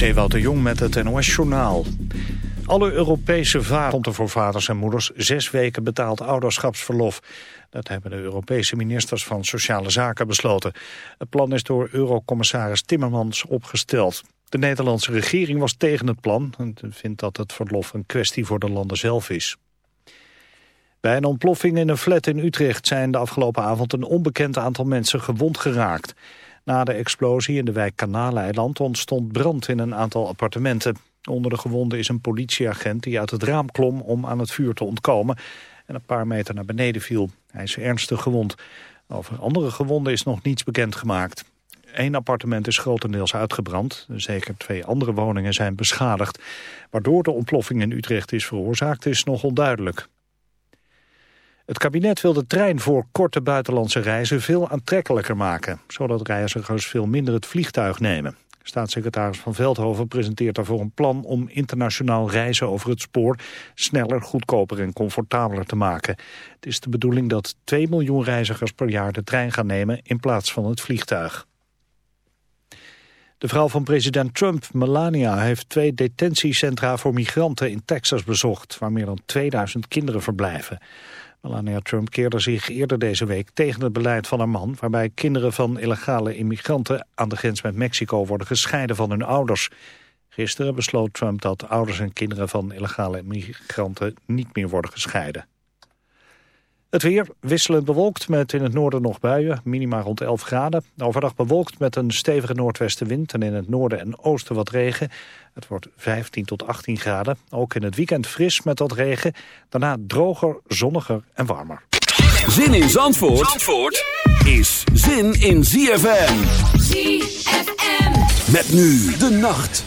is Ewout de Jong met het NOS-journaal. Alle Europese vaders komt er voor vaders en moeders zes weken betaald ouderschapsverlof. Dat hebben de Europese ministers van Sociale Zaken besloten. Het plan is door Eurocommissaris Timmermans opgesteld. De Nederlandse regering was tegen het plan en vindt dat het verlof een kwestie voor de landen zelf is. Bij een ontploffing in een flat in Utrecht zijn de afgelopen avond een onbekend aantal mensen gewond geraakt. Na de explosie in de wijk Kanaleiland ontstond brand in een aantal appartementen. Onder de gewonden is een politieagent die uit het raam klom om aan het vuur te ontkomen en een paar meter naar beneden viel. Hij is ernstig gewond. Over andere gewonden is nog niets bekendgemaakt. Eén appartement is grotendeels uitgebrand. Zeker twee andere woningen zijn beschadigd. Waardoor de ontploffing in Utrecht is veroorzaakt is nog onduidelijk. Het kabinet wil de trein voor korte buitenlandse reizen veel aantrekkelijker maken, zodat reizigers veel minder het vliegtuig nemen. Staatssecretaris Van Veldhoven presenteert daarvoor een plan om internationaal reizen over het spoor sneller, goedkoper en comfortabeler te maken. Het is de bedoeling dat 2 miljoen reizigers per jaar de trein gaan nemen in plaats van het vliegtuig. De vrouw van president Trump, Melania, heeft twee detentiecentra voor migranten in Texas bezocht, waar meer dan 2000 kinderen verblijven. Melania Trump keerde zich eerder deze week tegen het beleid van haar man... waarbij kinderen van illegale immigranten aan de grens met Mexico worden gescheiden van hun ouders. Gisteren besloot Trump dat ouders en kinderen van illegale immigranten niet meer worden gescheiden. Het weer wisselend bewolkt met in het noorden nog buien, minima rond 11 graden. Overdag bewolkt met een stevige noordwestenwind en in het noorden en oosten wat regen. Het wordt 15 tot 18 graden. Ook in het weekend fris met wat regen. Daarna droger, zonniger en warmer. Zin in Zandvoort, Zandvoort is zin in ZFM. ZFM. Met nu de nacht.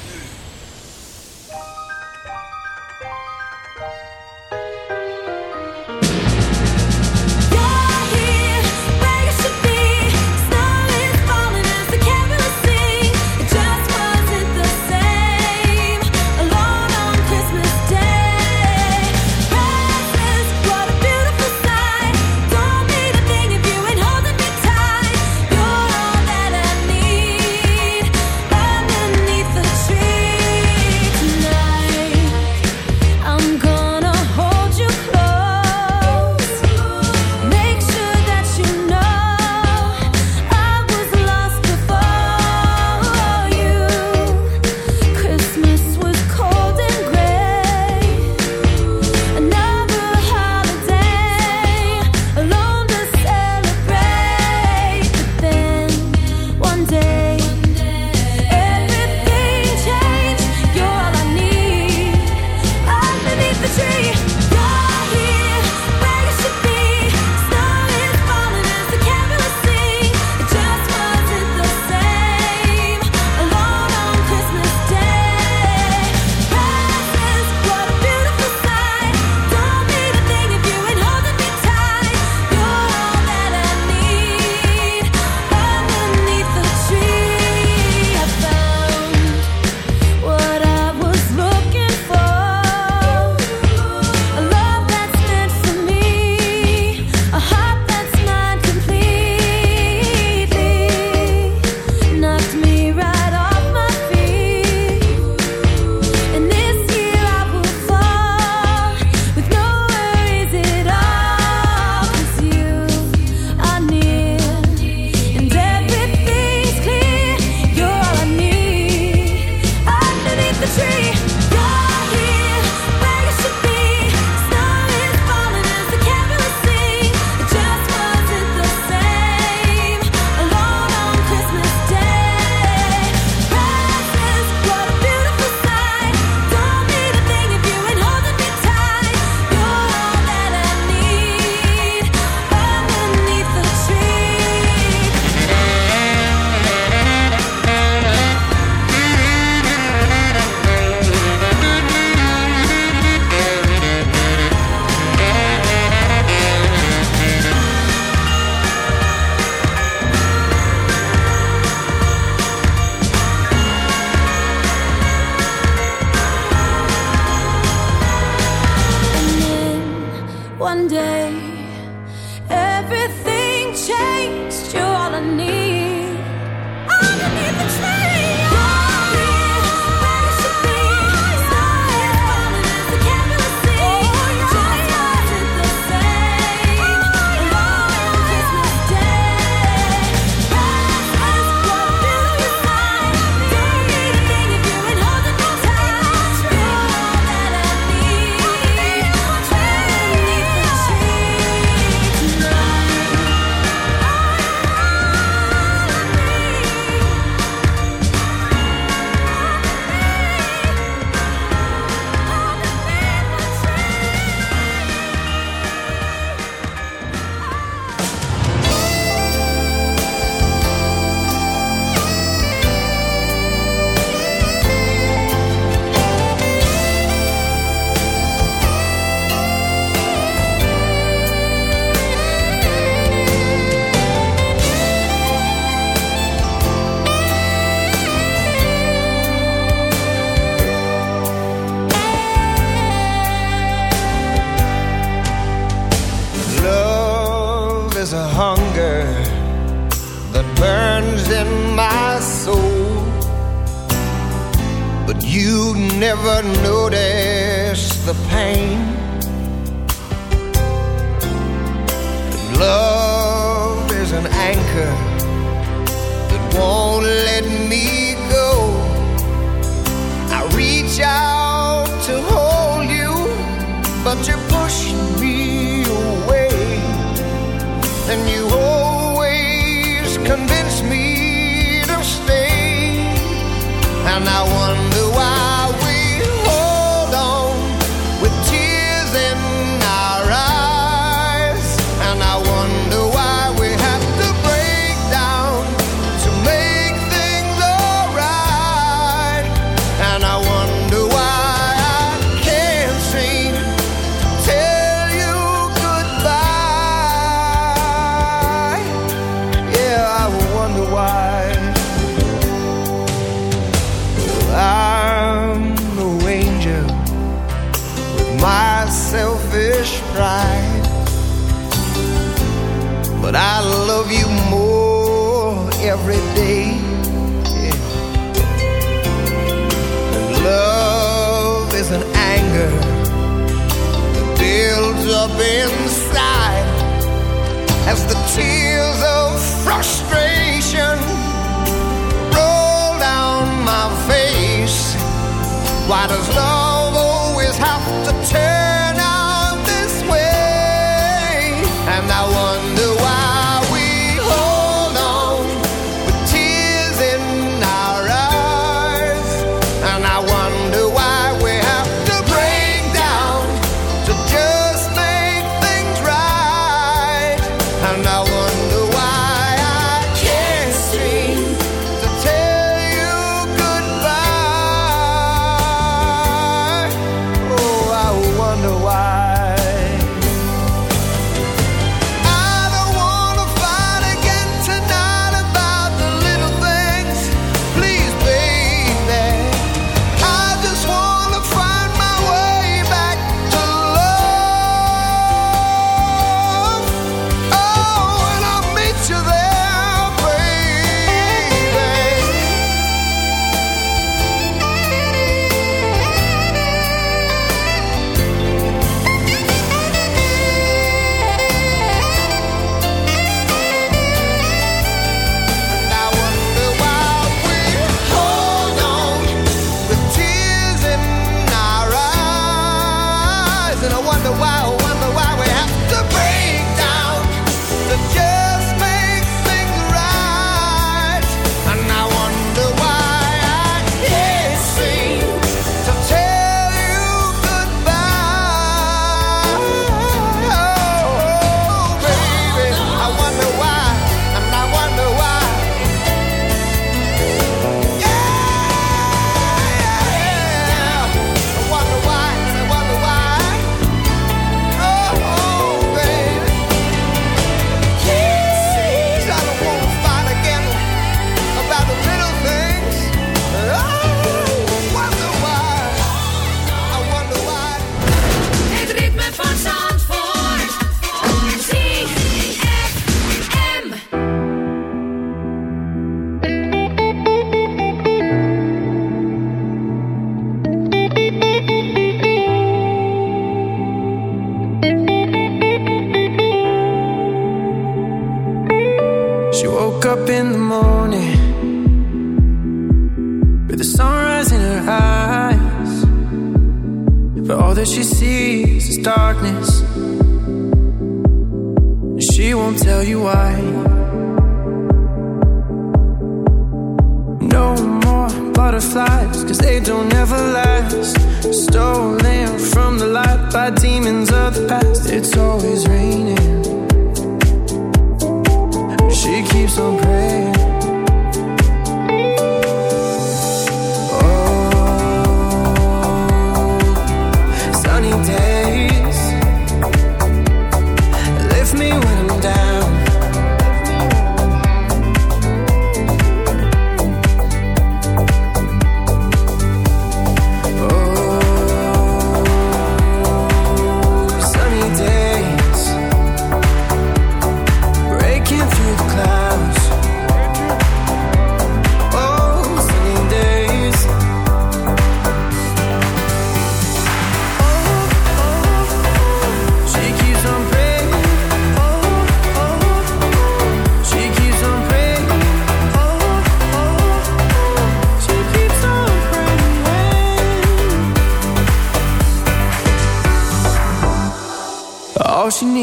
As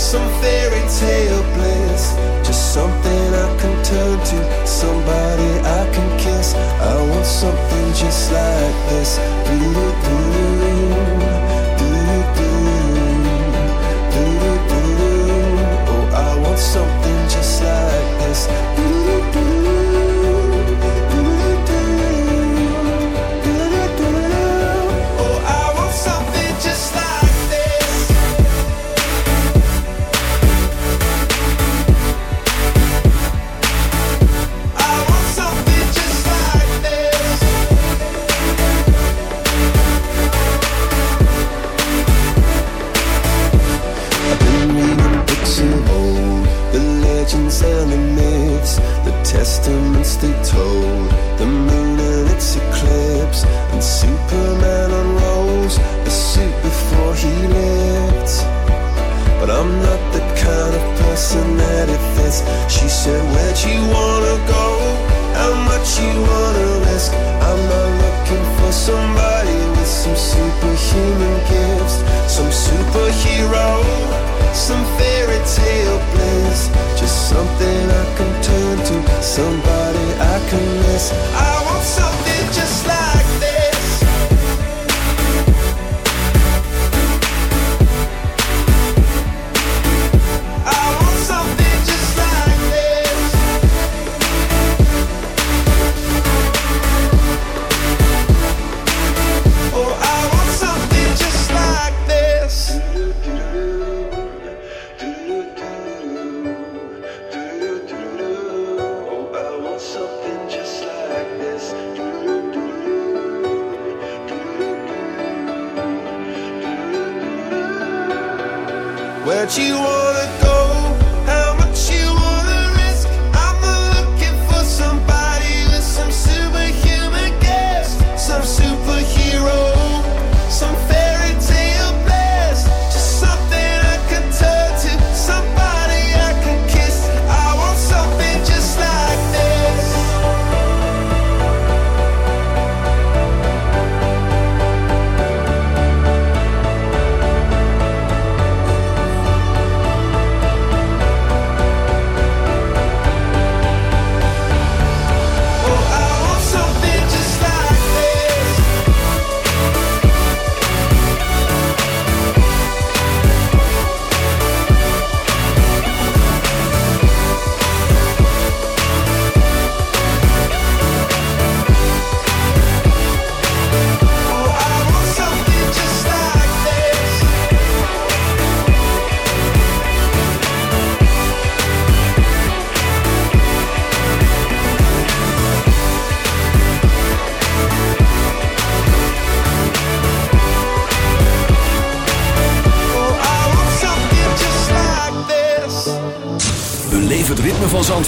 some fairy tale bliss. Just something I can turn to, somebody I can kiss. I want something just like this. Doo-doo-doo-doo. Oh, something just like this. I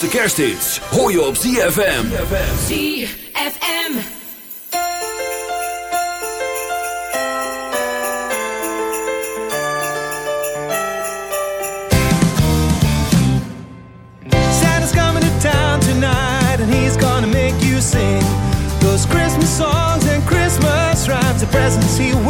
Allergrootste kersthits hoor je op ZFM. ZFM. Santa's coming to town tonight and he's gonna make you sing those Christmas songs and Christmas rhymes. The presents he will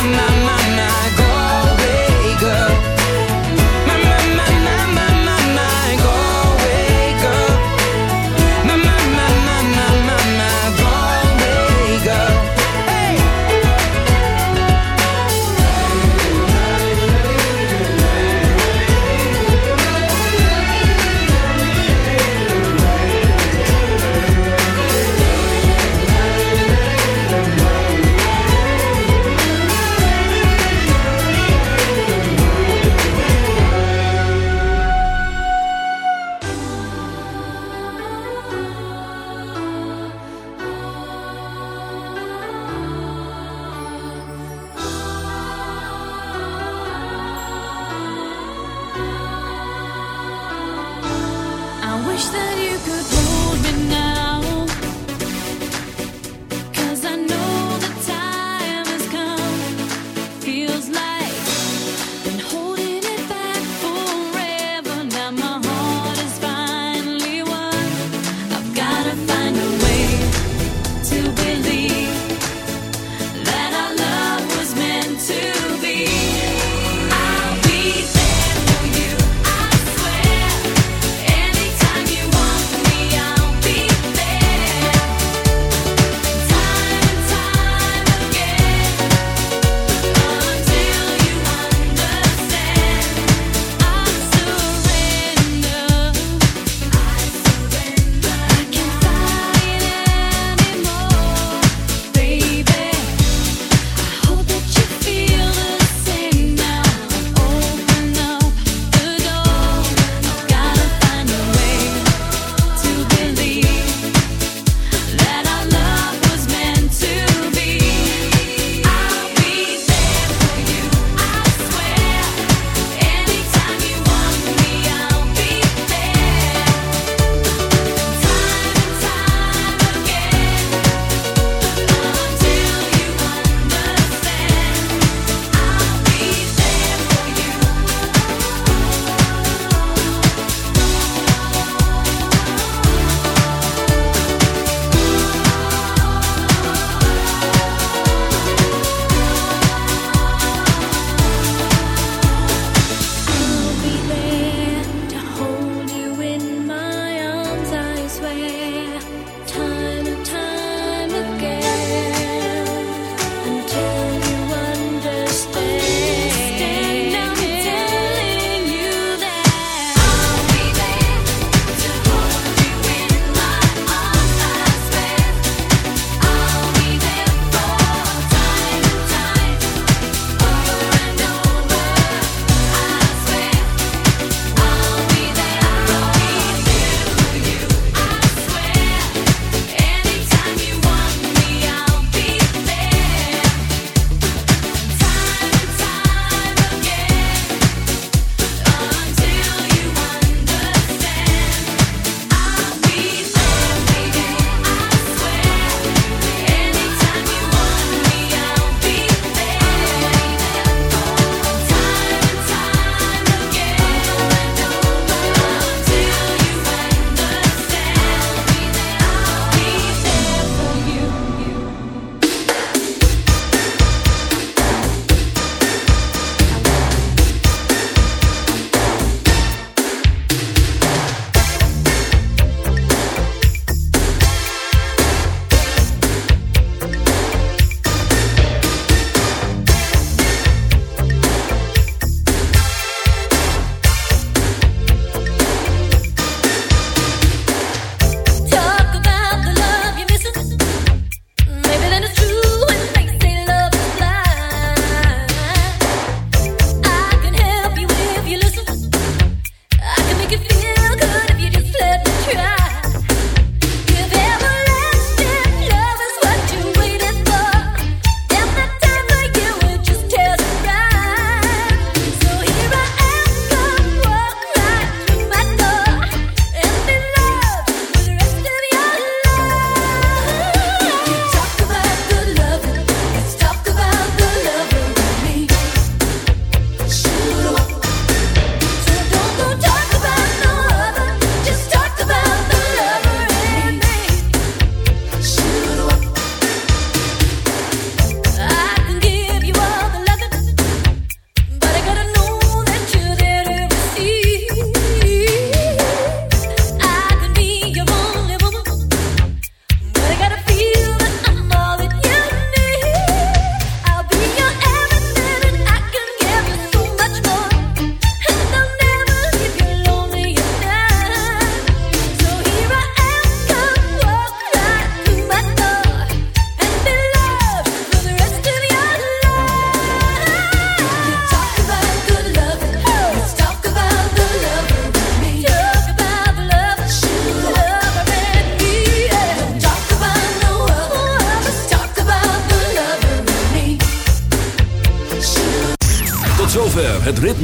My, my, my,